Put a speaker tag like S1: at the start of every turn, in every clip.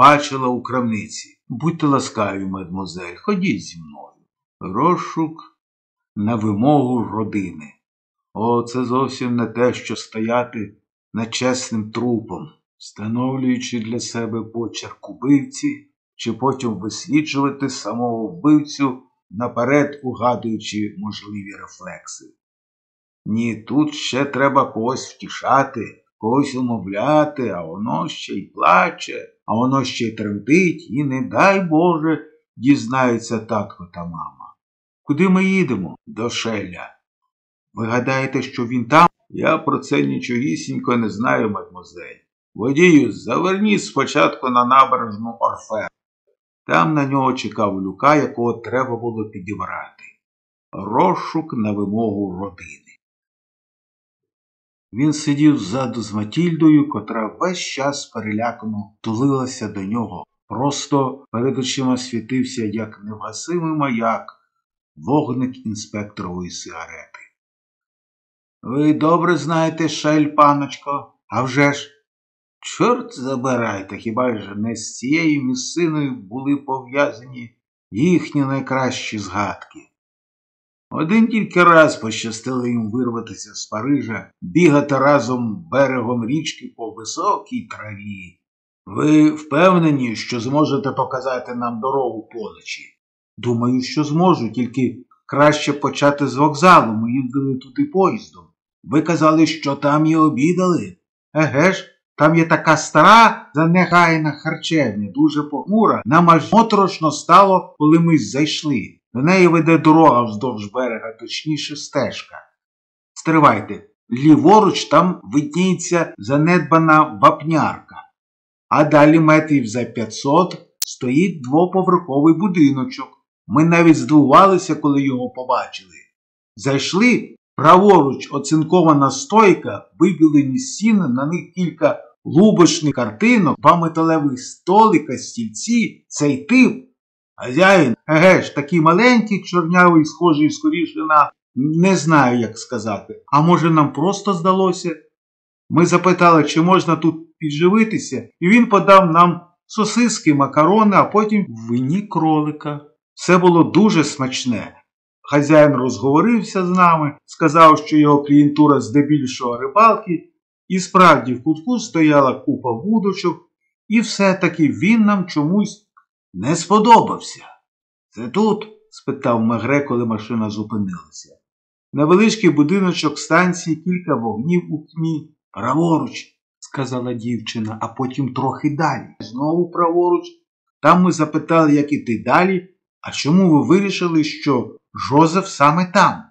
S1: бачила у крамниці. Будьте ласкаві, мадмозель, ходіть зі мною. Розшук на вимогу родини. О, це зовсім не те, що стояти над чесним трупом, встановлюючи для себе почерк убивці, чи потім висвіджувати самого вбивцю, наперед угадуючи можливі рефлекси. Ні, тут ще треба когось втішати, когось умовляти, а воно ще й плаче, а воно ще й тремтить, і, не дай Боже, дізнаються татко та мама. Куди ми їдемо? До Шеля. Ви гадаєте, що він там? Я про це нічогісінько не знаю, мадмозель. Водію, заверніть спочатку на набережну Орфе. Там на нього чекав люка, якого треба було підібрати. Розшук на вимогу родини. Він сидів ззаду з Матільдою, котра весь час перелякано тулилася до нього. Просто перед очима світився, як невгасимий маяк, вогник інспекторової сигарети. Ви добре знаєте шель, паночко, а вже ж. Чорт забирайте, хіба ж не з цією місциною були пов'язані їхні найкращі згадки. Один тільки раз пощастило їм вирватися з Парижа, бігати разом берегом річки по високій траві. Ви впевнені, що зможете показати нам дорогу поночі? Думаю, що зможу, тільки краще почати з вокзалу. Ми їздили туди поїздом. Ви казали, що там і обідали. Еге ж, там є така стара, занехайна харчевня, дуже похмура. Нам аж моторошно стало, коли ми зайшли. До неї веде дорога вздовж берега, точніше стежка. Стривайте, ліворуч там видніється занедбана вапнярка, а далі метрів за 500 стоїть двоповерховий будиночок. Ми навіть здивувалися, коли його побачили. Зайшли праворуч оцинкована стойка, вибілені стіни, на них кілька лубочних картинок, два металевих столика, стільці, цей тип. Хазяїн, еге ж, такий маленький, чорнявий, схожий скоріше на не знаю, як сказати. А може, нам просто здалося? Ми запитали, чи можна тут підживитися, і він подав нам сосиски, макарони, а потім вині кролика. Все було дуже смачне. Хазяїн розговорився з нами, сказав, що його клієнтура здебільшого рибалки, і справді в кутку стояла купа вудочок, і все-таки він нам чомусь не сподобався. Це тут? спитав Мегре, коли машина зупинилася. Невеличкий будиночок станції, кілька вогнів у тьмі. Праворуч, сказала дівчина, а потім трохи далі. Знову праворуч. Там ми запитали, як іти далі, а чому ви вирішили, що Жозеф саме там?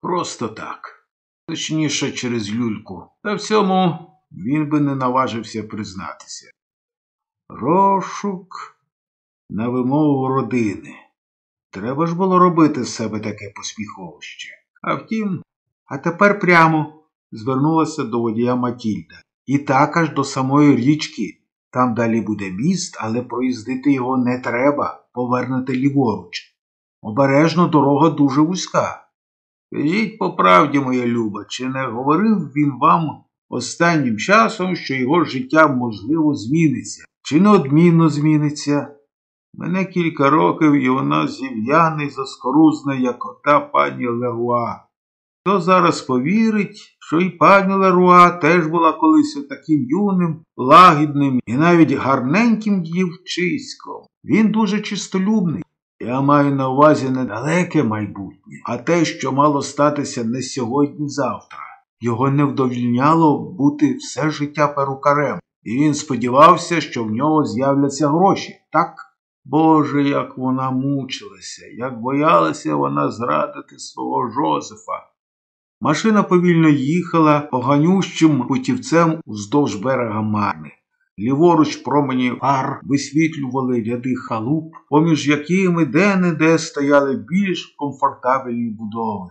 S1: Просто так. Точніше, через люльку. Та в цьому він би не наважився признатися. Розшук на вимогу родини. Треба ж було робити з себе таке посміховище. А втім, а тепер прямо звернулася до водія Матільда. І так аж до самої річки. Там далі буде міст, але проїздити його не треба, повернути ліворуч. Обережно дорога дуже вузька. Скажіть по правді, моя люба, чи не говорив він вам останнім часом, що його життя можливо зміниться, чи неодмінно зміниться? Мене кілька років, і вона і заскорузна, як ота пані Леруа. Хто зараз повірить, що і пані Леруа теж була колись таким юним, лагідним і навіть гарненьким дівчиськом. Він дуже чистолюбний. Я маю на увазі не далеке майбутнє, а те, що мало статися не сьогодні-завтра. Його не вдовільняло бути все життя перукарем, і він сподівався, що в нього з'являться гроші, так? Боже, як вона мучилася, як боялася вона зрадити свого Жозефа. Машина повільно їхала поганющим путівцем уздовж берега Марни. Ліворуч промені фар висвітлювали ряди халуп, поміж якими де-не-де стояли більш комфортабельні будови.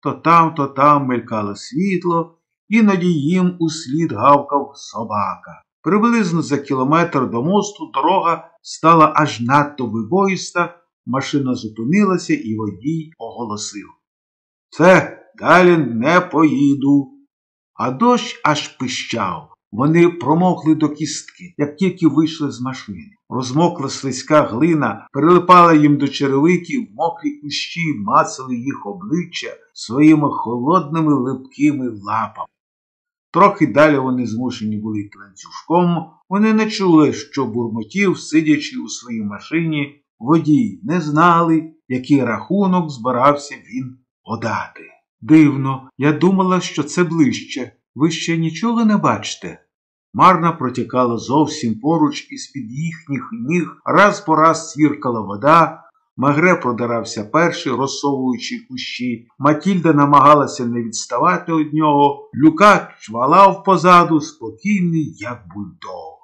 S1: То там, то там мелькало світло, іноді їм услід гавкав собака. Приблизно за кілометр до мосту дорога стала аж надто вибоїста, машина зупинилася і водій оголосив. Це далі не поїду. А дощ аж пищав. Вони промокли до кістки, як тільки вийшли з машини. Розмокла слизька глина, прилипала їм до черевиків, мокрі кущі мацали їх обличчя своїми холодними липкими лапами. Трохи далі вони змушені були йти ланцюжком, вони не чули, що бурмотів, сидячи у своїй машині, водій не знали, який рахунок збирався він подати. Дивно, я думала, що це ближче. Ви ще нічого не бачите? Марна протікала зовсім поруч, і з-під їхніх ніг раз по раз свіркала вода, Магре продирався перший, розсовуючи кущі. Матільда намагалася не відставати від нього. Люка чвалав позаду, спокійний, як бульдог.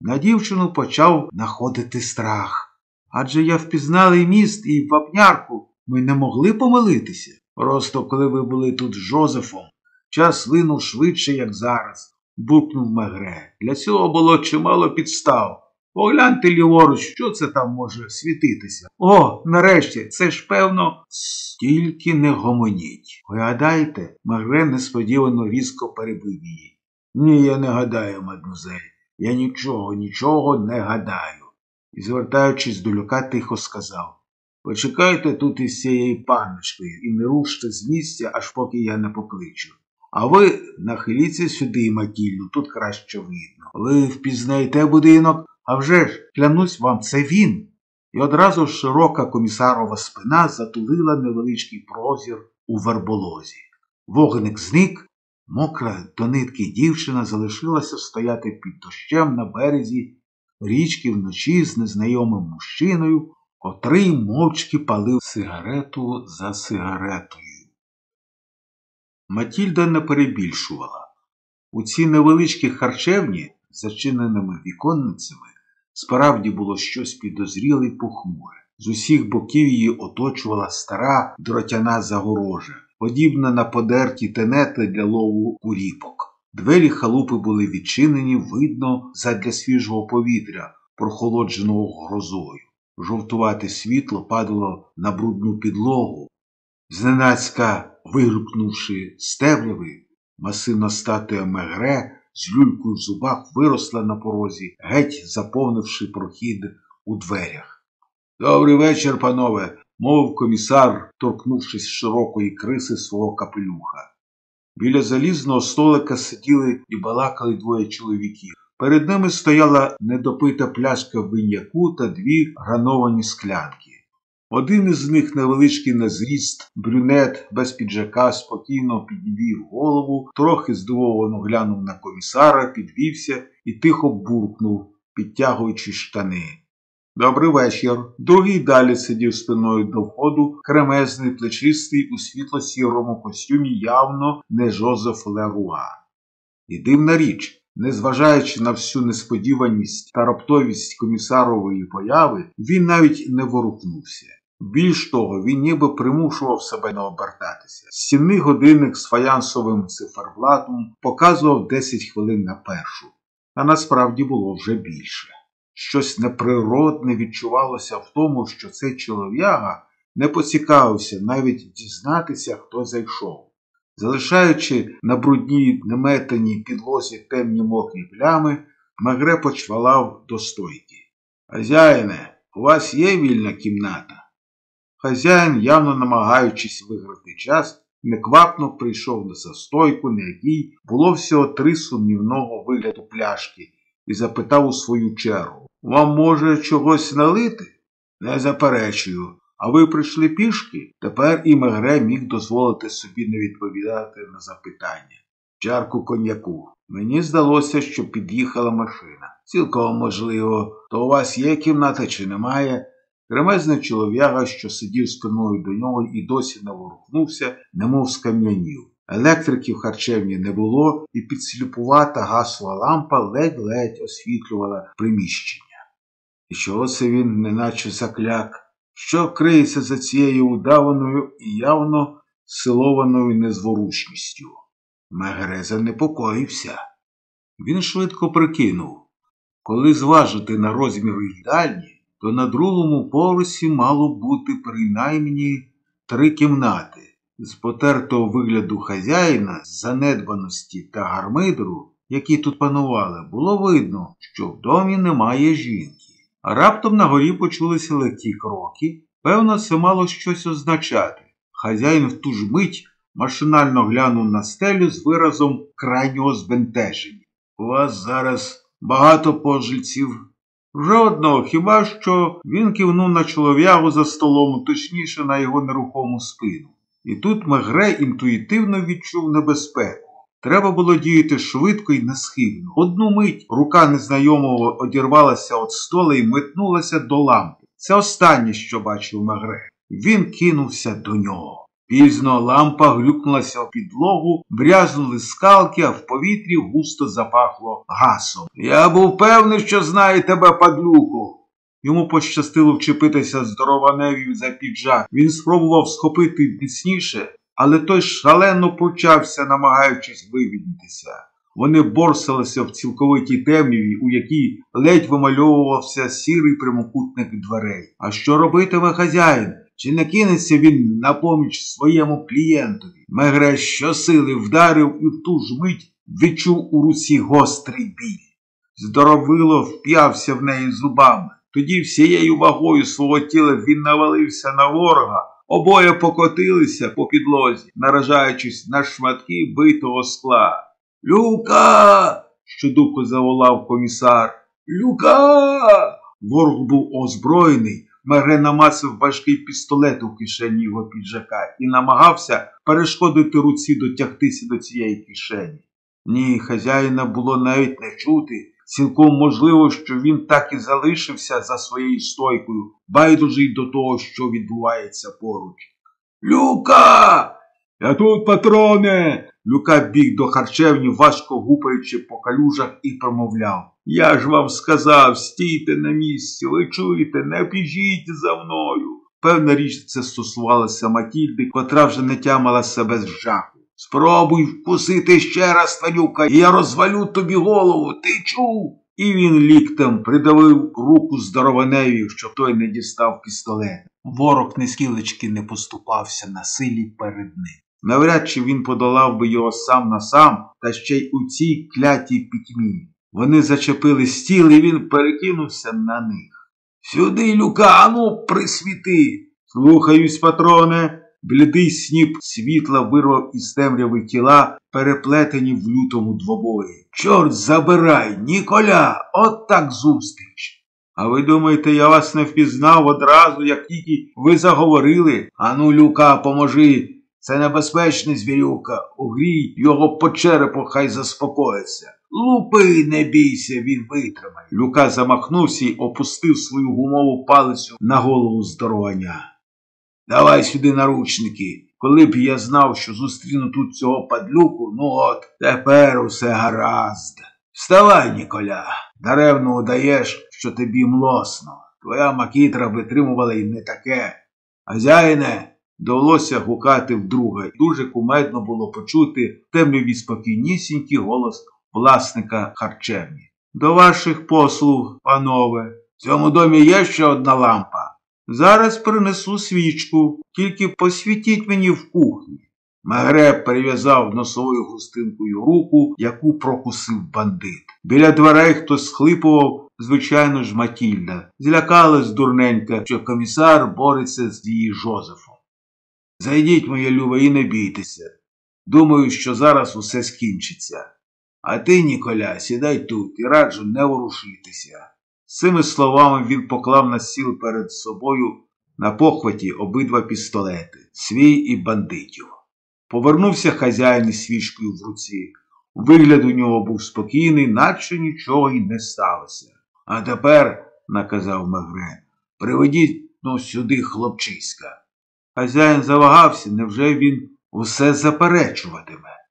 S1: На дівчину почав находити страх. Адже я впізнала і міст, і вапнярку. Ми не могли помилитися. Просто коли ви були тут з Жозефом, час линув швидше, як зараз, буркнув Мегре. Для цього було чимало підстав. Погляньте ліворуч, що це там може світитися. О, нарешті, це ж певно, стільки не гомоніть. Ви гадаєте, Магре несподівано різко перебив її. Ні, я не гадаю, мадмузель. Я нічого, нічого не гадаю. І, звертаючись до люка, тихо сказав Почекайте тут із цією панночкою і не руште з місця, аж поки я не покличу. А ви нахиліться сюди, Матільду, тут краще видно. Ви впізнаєте будинок? А вже ж, клянусь вам, це він. І одразу широка комісарова спина затулила невеличкий прозір у верболозі. Вогник зник, мокра до нитки дівчина залишилася стояти під дощем на березі річки вночі з незнайомим мужчиною, котрий мовчки палив сигарету за сигаретою. Матільда не перебільшувала. У цій невеличкій харчевні, зачиненими віконницями, справді було щось підозріле й похмуре. З усіх боків її оточувала стара дротяна загорожа, подібна на подерті тенети для лову куріпок. Двері халупи були відчинені, видно, задля свіжого повітря, прохолодженого грозою. Жовтувате світло падало на брудну підлогу. Зненацька, вигрукнувши з темряви, масивна статуя Мегре з люлькою в зубах виросла на порозі, геть заповнивши прохід у дверях. Добрий вечір, панове, мовив комісар, торкнувшись широкої криси свого капелюха. Біля залізного столика сиділи і балакали двоє чоловіків. Перед ними стояла недопита пляшка виньяку та дві грановані склянки. Один із них, невеличкий на зріст, брюнет без піджака, спокійно підвів голову, трохи здивовано глянув на комісара, підвівся і тихо буркнув, підтягуючи штани. Добрий вечір. Другий далі сидів спиною до входу, кремезний, плечистий у світло-сірому костюмі явно не Жозеф Леруа. І дивна річ. Незважаючи на всю несподіваність та раптовість комісарової появи, він навіть не ворухнувся. Більш того, він ніби примушував себе не обертатися. Стінний годинник з фаянсовим циферблатом показував 10 хвилин на першу, а насправді було вже більше. Щось неприродне відчувалося в тому, що цей чолов'яга не поцікавився навіть дізнатися, хто зайшов. Залишаючи на брудній неметаній підлозі темні мокрі плями, Магре почвалав до стойки. Хазяїне, у вас є вільна кімната? Хазяїн, явно намагаючись виграти час, неквапно прийшов на застойку, на якій було всього три сумнівного вигляду пляшки, і запитав у свою чергу Вам, може, чогось налити? Не заперечую. А ви прийшли пішки? Тепер і Мегре міг дозволити собі не відповідати на запитання. Чарку коньяку. Мені здалося, що під'їхала машина. Цілком можливо, то у вас є кімната чи немає? Кремезний чолов'яга, що сидів спиною до нього і досі не ворухнувся, немов скам'янів. Електрики в харчевні не було, і підсліпувата гасова лампа ледь-ледь освітлювала приміщення. І чого це він, неначе закляк? Що криється за цією удаваною і явно силованою незворушністю? Мегре занепокоївся. Він швидко прикинув, коли зважити на розмір їдальні, то на другому поверсі мало бути принаймні три кімнати. З потертого вигляду хазяїна, з занедбаності та гармидру, які тут панували, було видно, що в домі немає жінки. А раптом на горі почулися легкі кроки. Певно, це мало щось означати. Хазяїн в ту ж мить машинально глянув на стелю з виразом крайнього збентеження. У вас зараз багато пожильців. Жодного, хіба що він кивнув на чолов'ягу за столом, точніше на його нерухому спину. І тут Мегре інтуїтивно відчув небезпеку. Треба було діяти швидко і несхибно. Одну мить рука незнайомого одірвалася від стола і метнулася до лампи. Це останнє, що бачив Мегре. Він кинувся до нього. Пізно лампа глюкнулася в підлогу, брязнули скалки, а в повітрі густо запахло гасом. Я був певний, що знаю тебе, падлюку. Йому пощастило вчепитися здорованевію за піджак. Він спробував схопити міцніше, але той шалено почався, намагаючись вивільнитися. Вони борсалися в цілковитій темряві, у якій ледь вимальовувався сірий прямокутник дверей. А що робитиме хазяїн? Чи не кинеться він на поміч своєму клієнтові? Мегре щосили вдарив і в ту ж мить відчув у руці гострий біль. Здоровило вп'явся в неї зубами. Тоді всією вагою свого тіла він навалився на ворога. Обоє покотилися по підлозі, наражаючись на шматки битого скла. Люка. щодуху заволав комісар. Люка. Ворог був озброєний. Мере намасив важкий пістолет у кишені його піджака і намагався перешкодити руці дотягтися до цієї кишені. Ні, хазяїна було навіть не чути. Цілком можливо, що він так і залишився за своєю стойкою, байдужий до того, що відбувається поруч. Люка! Я тут, патроне. Люка біг до харчевні, важко гупаючи по калюжах, і промовляв. Я ж вам сказав, стійте на місці, ви чуєте, не біжіть за мною. Певна річ це стосувалося Матільди, котра вже не тямала себе з жаху. Спробуй вкусити ще раз, тварюка, і я розвалю тобі голову, ти чув? І він ліктем придавив руку здорованеві, щоб той не дістав пістолет. Ворог не скілечки не поступався на силі перед ним. Навряд чи він подолав би його сам на сам, та ще й у цій клятій пітьмі. Вони зачепили стіл, і він перекинувся на них. Сюди, люка, ану, присвіти. Слухаюсь, патроне. Блідий сніп світла вирвав із темряви тіла, переплетені в лютому двобої. Чорт забирай, Ніколя, от так зустріч. А ви думаєте, я вас не впізнав одразу, як тільки ви заговорили? Ану, люка, поможи. Це небезпечний звірюка. Угрій його по черепу, хай заспокоїться. Лупи, не бійся, він витримає. Люка замахнувся і опустив свою гумову палицю на голову здоровання. Давай сюди наручники. Коли б я знав, що зустріну тут цього падлюку, ну от тепер усе гаразд. Вставай, Ніколя, даремно удаєш, що тобі млосно. Твоя макітра витримувала й не таке. Хазяїне, довелося гукати вдруге. Дуже кумедно було почути темряві спокійнісінький голос власника харчевні. До ваших послуг, панове, в цьому домі є ще одна лампа. Зараз принесу свічку, тільки посвітіть мені в кухні. Магреб перев'язав носовою густинкою руку, яку прокусив бандит. Біля дверей хтось схлипував, звичайно ж, Матільда. Злякалась дурненька, що комісар бореться з її Жозефом. Зайдіть, моє любе, і не бійтеся. Думаю, що зараз усе скінчиться. А ти, Ніколя, сідай тут і раджу не ворушитися. З цими словами він поклав на стіл перед собою на похваті обидва пістолети свій і бандитів. Повернувся хазяїн із свічкою в руці. Вигляд у нього був спокійний, наче нічого й не сталося. А тепер, наказав Мегре, приведіть ну, сюди хлопчиська. Хазяїн завагався, невже він усе заперечуватиме?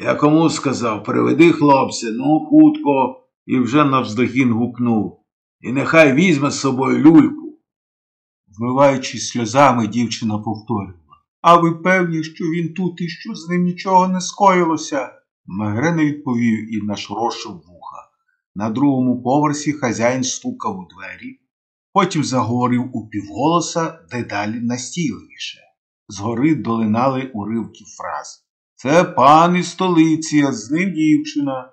S1: Я кому сказав, приведи хлопця, ну, хутко, і вже навздогін гукнув. І нехай візьме з собою люльку. Вмиваючись сльозами, дівчина повторювала. А ви певні, що він тут і що з ним нічого не скоїлося? Мегре не відповів і нашорошив вуха. На другому поверсі хазяїн стукав у двері, потім заговорив упівголоса дедалі настійливіше. Згори долинали уривки фраз. Це пан із столиці, а з ним дівчина.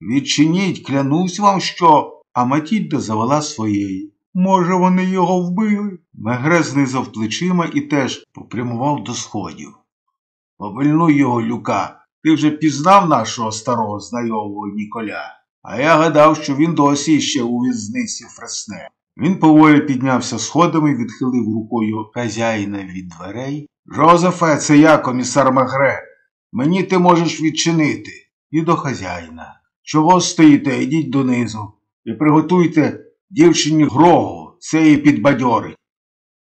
S1: Відчиніть, клянусь вам, що. А Матільда завела своєї. Може, вони його вбили? Мегре знизав плечима і теж попрямував до сходів. Побильнуй його, Люка. Ти вже пізнав нашого старого знайомого Ніколя, а я гадав, що він досі ще у в'язниці Фресне. Він поволі піднявся сходами, відхилив рукою хазяїна від дверей. Жозефе, це я, комісар Магре. Мені ти можеш відчинити. І до хазяїна. Чого стоїте, йдіть донизу і приготуйте дівчині грогу, це її підбадьорить.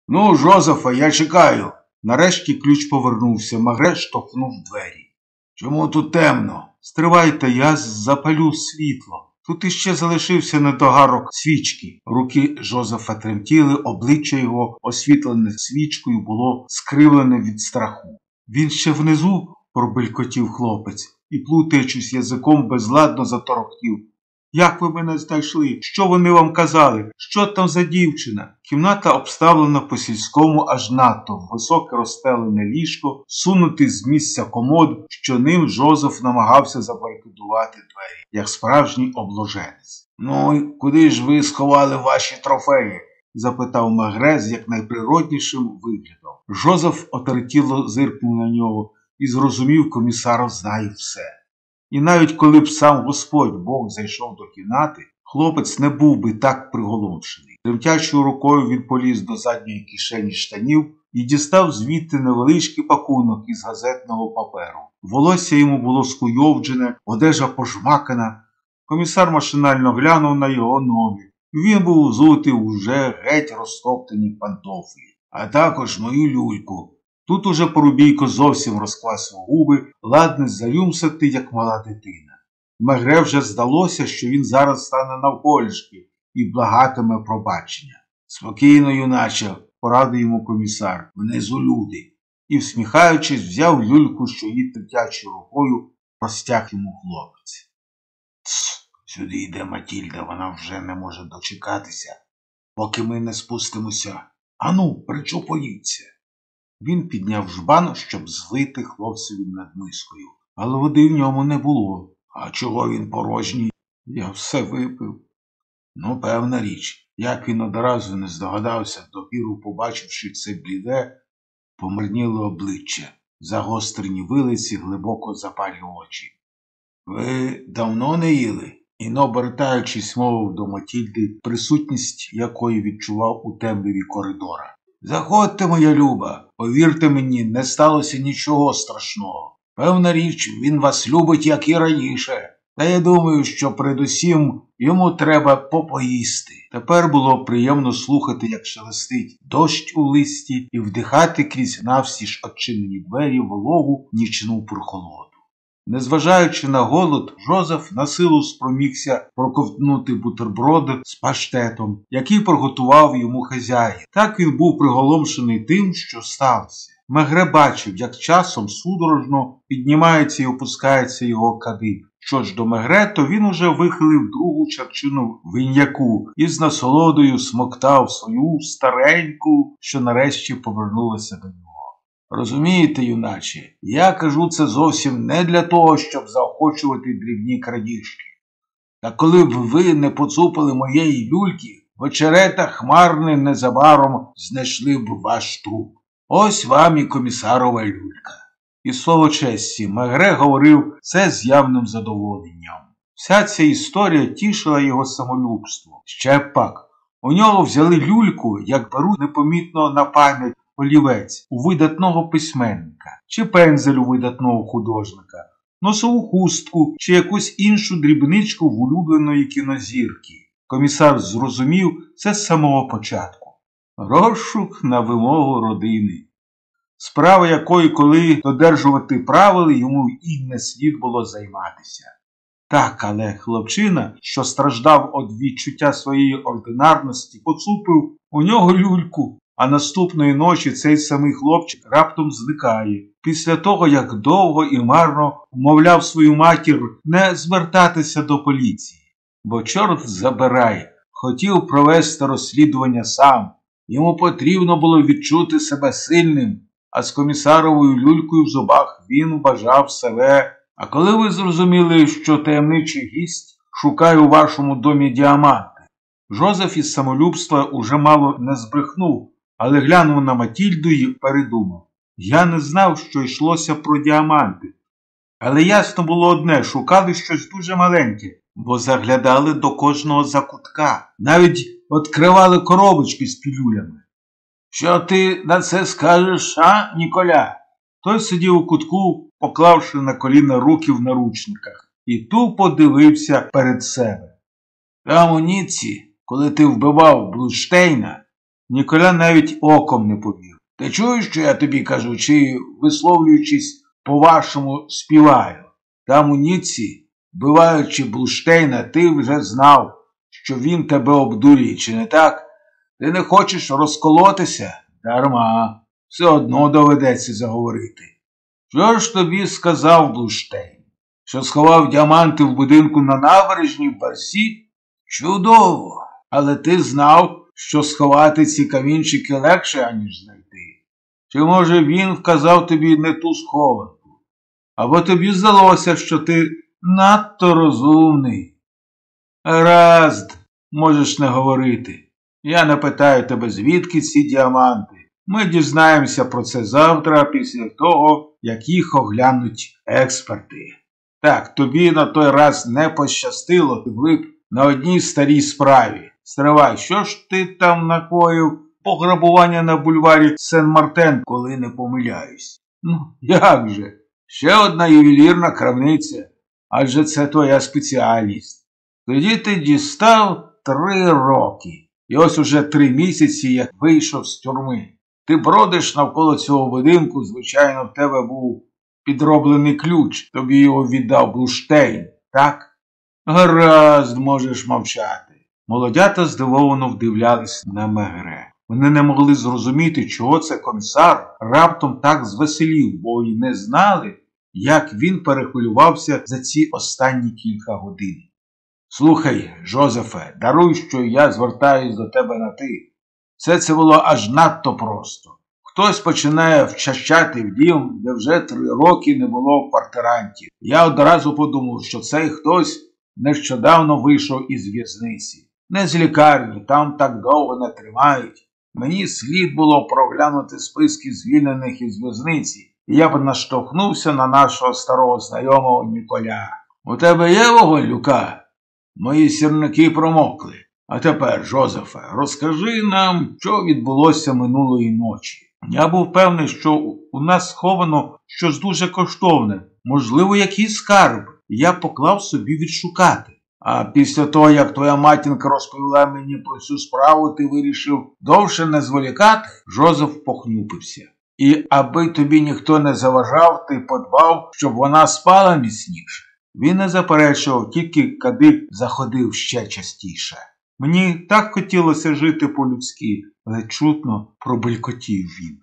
S1: Ну, Жозефа, я чекаю. Нарешті ключ повернувся, Магре штовхнув двері. Чому тут темно? Стривайте, я запалю світло. Тут іще залишився недогарок свічки. Руки Жозефа тремтіли, обличчя його, освітлене свічкою, було скривлене від страху. Він ще внизу, пробелькотів хлопець, і, плутаючись язиком, безладно заторохтів. Як ви мене знайшли? Що вони вам казали? Що там за дівчина? Кімната обставлена по сільському аж надто, високе розстелене ліжко, сунутий з місця комод, що ним Жозеф намагався забарикадувати двері, як справжній обложенець. Ну, і куди ж ви сховали ваші трофеї? запитав Магре з якнайприроднішим виглядом. Жозеф отеретіло зиркнув на нього і зрозумів, комісар знає все. І навіть коли б сам Господь Бог зайшов до кімнати, хлопець не був би так приголомшений. Тремтячою рукою він поліз до задньої кишені штанів і дістав звідти невеличкий пакунок із газетного паперу. Волосся йому було скуйовджене, одежа пожмакана. Комісар машинально глянув на його ноги. Він був взутий уже геть розтоптані пантофлі, а також мою люльку. Тут уже Порубійко зовсім розквасив губи, ладний зарюмсати, як мала дитина. Мегре вже здалося, що він зараз стане навколішки і благатиме пробачення. Спокійно, юначе, порадив йому комісар, внизу люди, і, всміхаючись, взяв люльку, що її третячою рукою простяг йому хлопець. Тс, сюди йде Матільда, вона вже не може дочекатися, поки ми не спустимося. Ану, причупоїться. Він підняв жбан, щоб злити хлопцеві над мискою, але води в ньому не було. А чого він порожній? Я все випив. Ну, певна річ, як він одразу не здогадався, допіру, побачивши це бліде, помирніло обличчя, загострені вилиці, глибоко запалі очі. Ви давно не їли? І, обертаючись, мовив до Матільди, присутність якої відчував у темряві коридора. Заходьте, моя люба, повірте мені, не сталося нічого страшного. Певна річ, він вас любить, як і раніше. Та я думаю, що передусім йому треба попоїсти. Тепер було приємно слухати, як шелестить дощ у листі, і вдихати крізь навсі ж очинені двері вологу нічну прохолоду. Незважаючи на голод, Жозеф на силу спромігся проковтнути бутерброд з паштетом, який приготував йому хазяїн. Так він був приголомшений тим, що сталося. Мегре бачив, як часом судорожно піднімається і опускається його кадик. Що ж до Мегре, то він уже вихилив другу чарчину виньяку і з насолодою смоктав свою стареньку, що нарешті повернулася до нього. Розумієте, юначе, я кажу це зовсім не для того, щоб заохочувати дрібні крадіжки. Та коли б ви не поцупили моєї люльки, в очеретах хмарне незабаром знайшли б ваш труп. Ось вам і комісарова люлька. І слово честі, Мегре говорив це з явним задоволенням. Вся ця історія тішила його самолюбство. Ще пак. У нього взяли люльку, як беруть непомітно на пам'ять олівець у видатного письменника, чи пензель у видатного художника, носову хустку чи якусь іншу дрібничку в улюбленої кінозірки. Комісар зрозумів це з самого початку. Розшук на вимогу родини. Справа якої, коли додержувати правил, йому і не слід було займатися. Так, але хлопчина, що страждав від відчуття своєї ординарності, поцупив у нього люльку, а наступної ночі цей самий хлопчик раптом зникає, після того, як довго і марно вмовляв свою матір не звертатися до поліції. Бо, чорт забирай, хотів провести розслідування сам. Йому потрібно було відчути себе сильним, а з комісаровою люлькою в зубах він вважав себе А коли ви зрозуміли, що таємничий гість шукає у вашому домі діаманти? Жозеф із самолюбства уже мало не збрехнув, але глянув на Матільду і передумав. Я не знав, що йшлося про діаманти. Але ясно було одне шукали щось дуже маленьке, бо заглядали до кожного закутка, навіть відкривали коробочки з пілюлями. Що ти на це скажеш, а, Ніколя? Той сидів у кутку, поклавши на коліна руки в наручниках, і тупо дивився перед себе. Там Ніці, коли ти вбивав Блудштейна, Ніколя навіть оком не повів. Ти чуєш, що я тобі кажу, чи, висловлюючись по-вашому, співаю? Там у Ніці, вбиваючи Блудштейна, ти вже знав, що він тебе обдурює, чи не так? Ти не хочеш розколотися? Дарма, все одно доведеться заговорити. Що ж тобі сказав Блуштейн? Що сховав діаманти в будинку на набережні в Барсі? Чудово! Але ти знав, що сховати ці камінчики легше, аніж знайти. Чи, може, він вказав тобі не ту схованку? Або тобі здалося, що ти надто розумний. Разд, можеш не говорити. Я не питаю тебе, звідки ці діаманти. Ми дізнаємося про це завтра, після того, як їх оглянуть експерти. Так, тобі на той раз не пощастило, ти влип на одній старій справі. Стривай, що ж ти там накоїв пограбування на бульварі Сен-Мартен, коли не помиляюсь? Ну, як же? Ще одна ювелірна крамниця, адже це твоя спеціальність. Тоді ти дістав три роки. І ось уже три місяці, як вийшов з тюрми. Ти бродиш навколо цього будинку, звичайно, в тебе був підроблений ключ, тобі його віддав Блуштейн, так? Гаразд, можеш мовчати. Молодята здивовано вдивлялись на мегре. Вони не могли зрозуміти, чого це комісар раптом так звеселів, бо й не знали, як він перехвилювався за ці останні кілька годин. Слухай, Жозефе, даруй, що я звертаюсь до тебе на ти. Все це було аж надто просто. Хтось починає вчащати в дім, де вже три роки не було квартирантів. Я одразу подумав, що цей хтось нещодавно вийшов із в'язниці. Не з лікарні, там так довго не тримають. Мені слід було проглянути списки звільнених із в'язниці, і я б наштовхнувся на нашого старого знайомого Ніколя. У тебе є вогонь, Люка? Мої сірники промокли. А тепер, Жозефе, розкажи нам, що відбулося минулої ночі. Я був певний, що у нас сховано щось дуже коштовне, можливо, якийсь скарб, я поклав собі відшукати. А після того, як твоя матінка розповіла мені про цю справу, ти вирішив довше не зволікати, Жозеф похнюпився. І аби тобі ніхто не заважав, ти подбав, щоб вона спала міцніше. Він не заперечував, тільки кадик заходив ще частіше. Мені так хотілося жити по-людськи, але чутно пробелькотів він.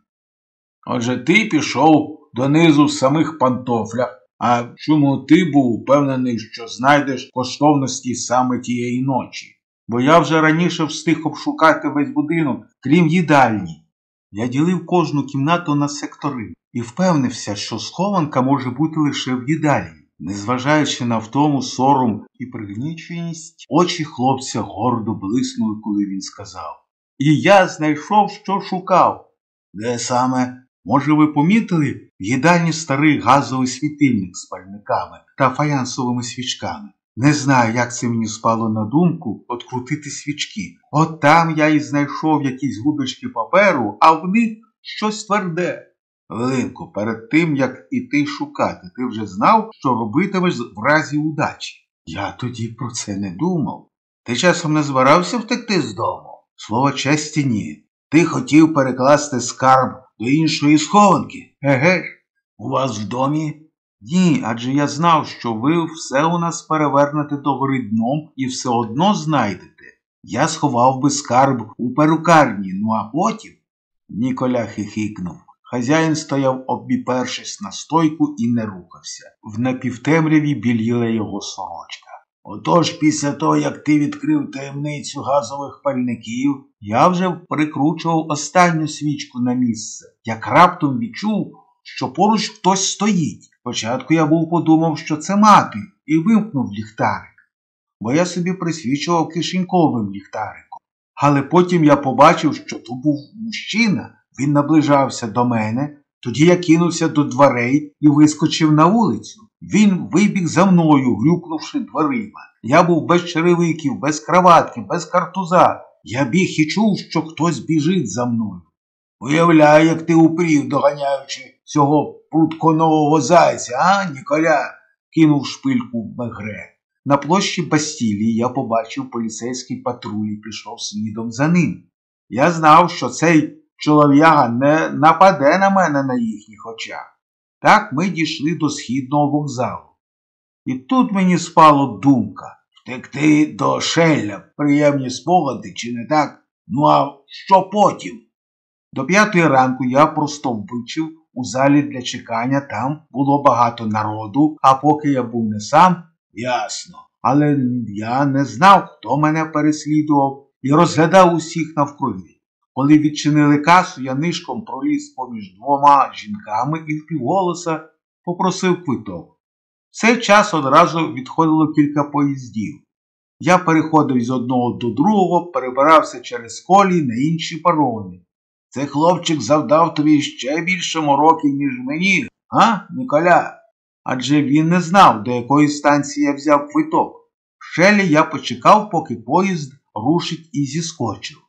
S1: Отже ти пішов донизу в самих пантофлях, а чому ти був упевнений, що знайдеш коштовності саме тієї ночі? Бо я вже раніше встиг обшукати весь будинок, крім їдальні. Я ділив кожну кімнату на сектори і впевнився, що схованка може бути лише в їдальні. Незважаючи на втому сором і пригніченість, очі хлопця гордо блиснули, коли він сказав. І я знайшов, що шукав. Де саме? Може, ви помітили в їдальні старий газовий світильник з пальниками та фаянсовими свічками? Не знаю, як це мені спало на думку открутити свічки. От там я і знайшов якісь гудочки паперу, а в них щось тверде. Велинко, перед тим, як іти шукати, ти вже знав, що робитимеш в разі удачі. Я тоді про це не думав. Ти часом не збирався втекти з дому? Слово честі, ні. Ти хотів перекласти скарб до іншої схованки. Еге ж, у вас в домі? Ні, адже я знав, що ви все у нас перевернете догори дном і все одно знайдете. Я сховав би скарб у перукарні, ну а потім. Ніколя хихикнув. Хазяїн стояв, обіпершись на стойку і не рухався. В напівтемряві біліла його сорочка. Отож, після того, як ти відкрив таємницю газових пальників, я вже прикручував останню свічку на місце, як раптом відчув, що поруч хтось стоїть. Спочатку я був подумав, що це мати, і вимкнув ліхтарик, бо я собі присвічував кишеньковим ліхтариком. Але потім я побачив, що то був мужчина, він наближався до мене, тоді я кинувся до дверей і вискочив на вулицю. Він вибіг за мною, грюкнувши дверима. Я був без черевиків, без краватки, без картуза. Я біг і чув, що хтось біжить за мною. Уявляю, як ти упрів, доганяючи цього прутконового зайця, а, Ніколя? кинув шпильку мегре. На площі Бастілії я побачив поліцейський патруль і пішов слідом за ним. Я знав, що цей чолов'яга не нападе на мене на їхніх очах. Так ми дійшли до східного вокзалу. І тут мені спала думка втекти до шелля, приємні спогади, чи не так? Ну а що потім? До п'ятої ранку я просто вбичив у залі для чекання, там було багато народу, а поки я був не сам, ясно. Але я не знав, хто мене переслідував, і розглядав усіх навкруги. Коли відчинили касу, я нишком проліз поміж двома жінками і впівголоса попросив квиток. В цей час одразу відходило кілька поїздів. Я переходив з одного до другого, перебирався через колії на інші парони. Цей хлопчик завдав тобі ще більше мороків, ніж мені, а, Ніколя? Адже він не знав, до якої станції я взяв квиток. В шелі я почекав, поки поїзд рушить і зіскочив.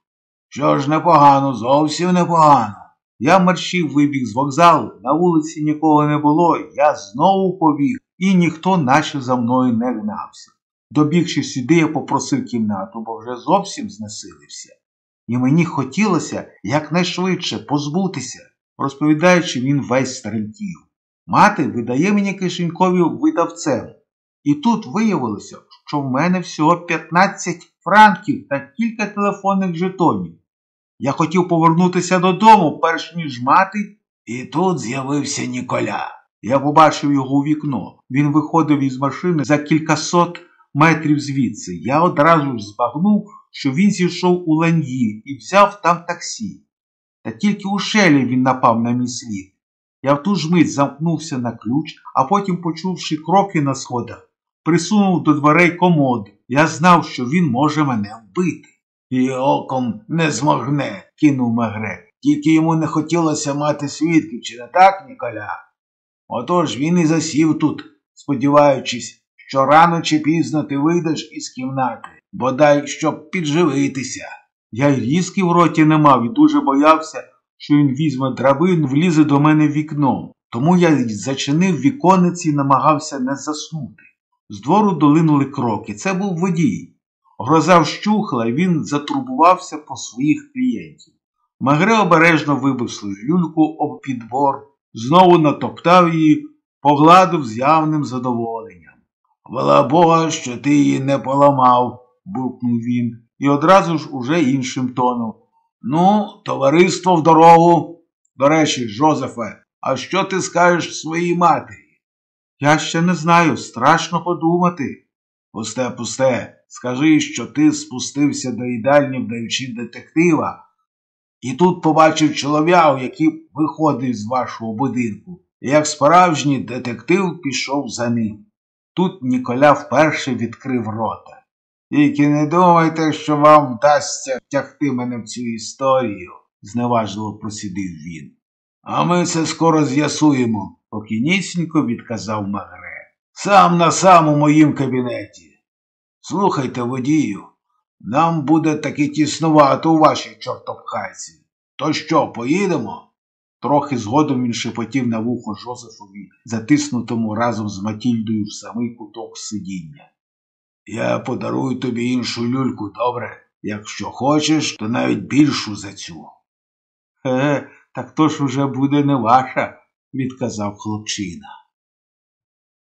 S1: Що ж непогано, зовсім непогано. Я мерщів вибіг з вокзалу, на вулиці нікого не було, я знову побіг, і ніхто наче за мною не гнався. Добігши сюди, я попросив кімнату, бо вже зовсім знесилився. І мені хотілося якнайшвидше позбутися, розповідаючи, він весь стремтів. Мати видає мені кишенькові видавцем. І тут виявилося, що в мене всього 15 франків та кілька телефонних жетонів. Я хотів повернутися додому, перш ніж мати, і тут з'явився Ніколя. Я побачив його у вікно. Він виходив із машини за кількасот метрів звідси. Я одразу ж збагнув, що він зійшов у ланьї і взяв там таксі. Та тільки у шелі він напав на мій слід. Я в ту ж мить замкнувся на ключ, а потім, почувши кроки на сходах, присунув до дверей комод. Я знав, що він може мене вбити. І оком не змогне, кинув Мегре. Тільки йому не хотілося мати свідків, чи не так, Ніколя? Отож він і засів тут, сподіваючись, що рано чи пізно ти вийдеш із кімнати, бодай щоб підживитися. Я й різки в роті не мав і дуже боявся, що він візьме драбин, влізе до мене в вікно. Тому я й зачинив віконниці і намагався не заснути. З двору долинули кроки. Це був водій. Гроза вщухла, і він затурбувався по своїх клієнтів. Магре обережно вибив свою люльку об підбор, знову натоптав її, погладив з явним задоволенням. Вела Бога, що ти її не поламав, буркнув він, і одразу ж уже іншим тоном. Ну, товариство в дорогу. До речі, Жозефе, а що ти скажеш своїй матері? Я ще не знаю, страшно подумати. Пусте, пусте, скажи, що ти спустився до їдальні, вдаючи детектива, і тут побачив чолов'ягу, який виходив з вашого будинку, і як справжній детектив пішов за ним. Тут Ніколя вперше відкрив рота. Тільки не думайте, що вам вдасться втягти мене в цю історію, зневажливо просидив він. А ми це скоро з'ясуємо, покійніценько відказав Магре. Сам на сам у моїм кабінеті. Слухайте, водію, нам буде таки тіснувато у вашій чортопхайці. То що, поїдемо? Трохи згодом він шепотів на вухо Жозефові, затиснутому разом з Матільдою в самий куток сидіння. Я подарую тобі іншу люльку, добре? Якщо хочеш, то навіть більшу за цю. Е, так то ж уже буде не ваша, відказав хлопчина.